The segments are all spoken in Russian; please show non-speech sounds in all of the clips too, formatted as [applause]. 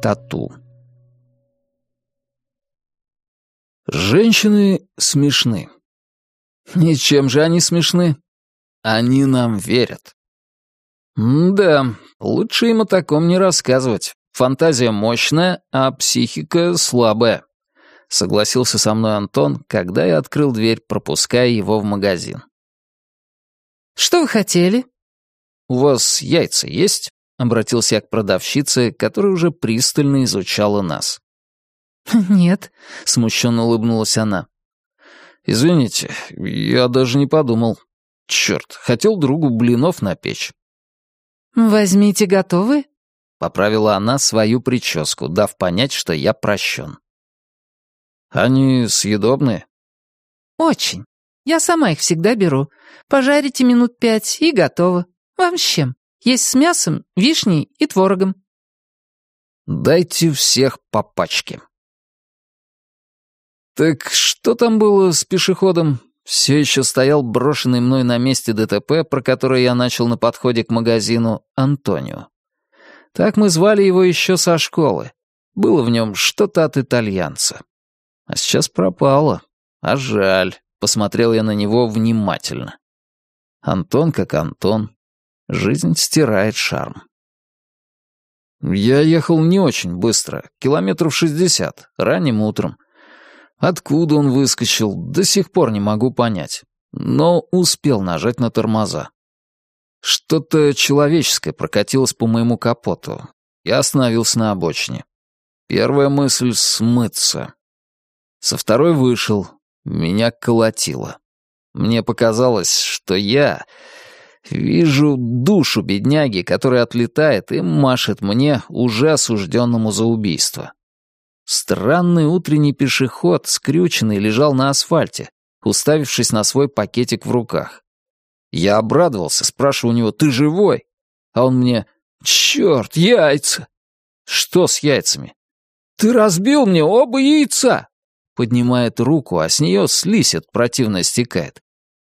тату. Женщины смешны. Ничем же они смешны. Они нам верят. да, лучше им о таком не рассказывать. Фантазия мощная, а психика слабая. Согласился со мной Антон, когда я открыл дверь, пропуская его в магазин. «Что вы хотели?» «У вас яйца есть?» — обратился я к продавщице, которая уже пристально изучала нас. [laughs] «Нет», — смущенно улыбнулась она. «Извините, я даже не подумал. Черт, хотел другу блинов напечь». «Возьмите готовые?» — поправила она свою прическу, дав понять, что я прощен. «Они съедобные?» «Очень. Я сама их всегда беру. Пожарите минут пять и готово. Вам с чем? Есть с мясом, вишней и творогом». «Дайте всех по пачке». «Так что там было с пешеходом?» Все еще стоял брошенный мной на месте ДТП, про который я начал на подходе к магазину, Антонио. Так мы звали его еще со школы. Было в нем что-то от итальянца. А сейчас пропало. А жаль. Посмотрел я на него внимательно. Антон как Антон. Жизнь стирает шарм. Я ехал не очень быстро, километров шестьдесят, ранним утром. Откуда он выскочил, до сих пор не могу понять. Но успел нажать на тормоза. Что-то человеческое прокатилось по моему капоту. Я остановился на обочине. Первая мысль — смыться. Со второй вышел. Меня колотило. Мне показалось, что я вижу душу бедняги, которая отлетает и машет мне, уже осужденному за убийство. Странный утренний пешеход, скрюченный, лежал на асфальте, уставившись на свой пакетик в руках. Я обрадовался, спрашиваю у него, «Ты живой?» А он мне, «Черт, яйца!» «Что с яйцами?» «Ты разбил мне оба яйца!» Поднимает руку, а с нее слизь от противно стекает.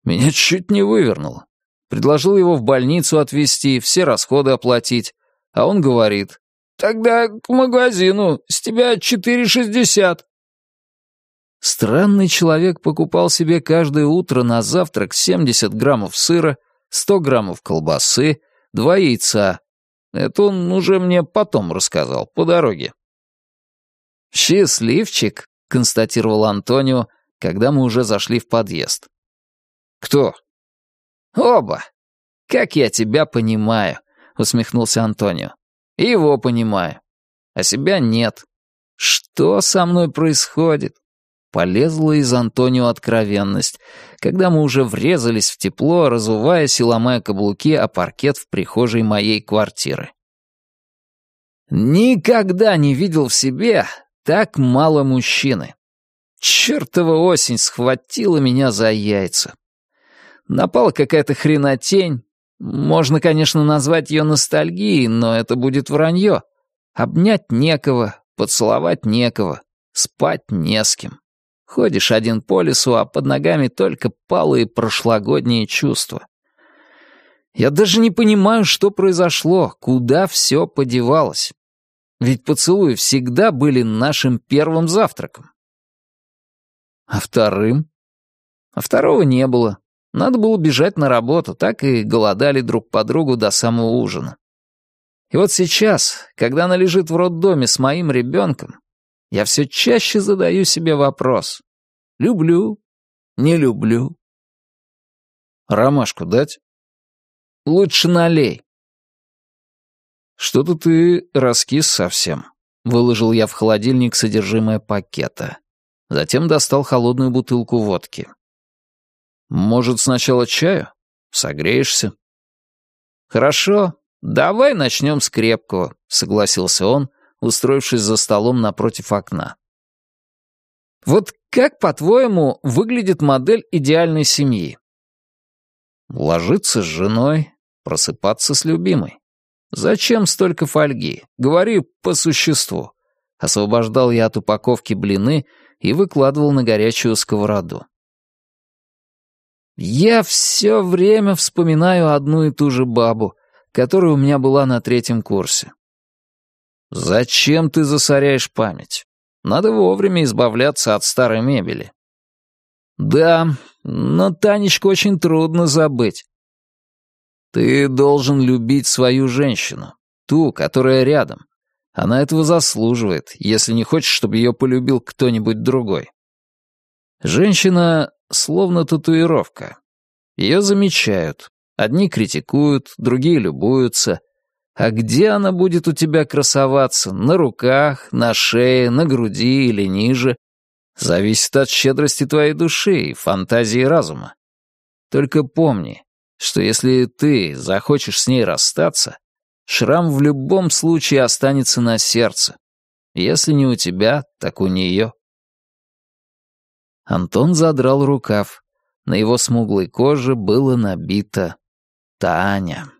Меня чуть не вывернуло. Предложил его в больницу отвезти, все расходы оплатить. А он говорит, «Тогда к магазину, с тебя четыре шестьдесят». Странный человек покупал себе каждое утро на завтрак 70 граммов сыра, 100 граммов колбасы, два яйца. Это он уже мне потом рассказал, по дороге. «Счастливчик», — констатировал Антонио, когда мы уже зашли в подъезд. «Кто?» «Оба. Как я тебя понимаю», — усмехнулся Антонио. И его понимаю. А себя нет. Что со мной происходит? Полезла из Антонио откровенность, когда мы уже врезались в тепло, разуваясь и ломая каблуки о паркет в прихожей моей квартиры. Никогда не видел в себе так мало мужчины. Чёртова осень схватила меня за яйца. Напала какая-то хренотень, можно, конечно, назвать ее ностальгией, но это будет вранье. Обнять некого, поцеловать некого, спать не с кем. Ходишь один по лесу, а под ногами только палые прошлогодние чувства. Я даже не понимаю, что произошло, куда все подевалось. Ведь поцелуи всегда были нашим первым завтраком. А вторым? А второго не было. Надо было бежать на работу, так и голодали друг по другу до самого ужина. И вот сейчас, когда она лежит в роддоме с моим ребенком, я все чаще задаю себе вопрос. Люблю, не люблю. Ромашку дать? Лучше налей. Что-то ты раскис совсем. Выложил я в холодильник содержимое пакета. Затем достал холодную бутылку водки. Может, сначала чаю? Согреешься?» «Хорошо, давай начнем с крепкого», — согласился он, устроившись за столом напротив окна. «Вот как, по-твоему, выглядит модель идеальной семьи?» «Ложиться с женой, просыпаться с любимой. Зачем столько фольги? Говори по существу». Освобождал я от упаковки блины и выкладывал на горячую сковороду. Я все время вспоминаю одну и ту же бабу, которая у меня была на третьем курсе. Зачем ты засоряешь память? Надо вовремя избавляться от старой мебели. Да, но Танечку очень трудно забыть. Ты должен любить свою женщину, ту, которая рядом. Она этого заслуживает, если не хочешь, чтобы ее полюбил кто-нибудь другой. Женщина словно татуировка. Ее замечают. Одни критикуют, другие любуются. А где она будет у тебя красоваться? На руках, на шее, на груди или ниже? Зависит от щедрости твоей души и фантазии разума. Только помни, что если ты захочешь с ней расстаться, шрам в любом случае останется на сердце. Если не у тебя, так у нее. Антон задрал рукав. На его смуглой коже было набито «Таня».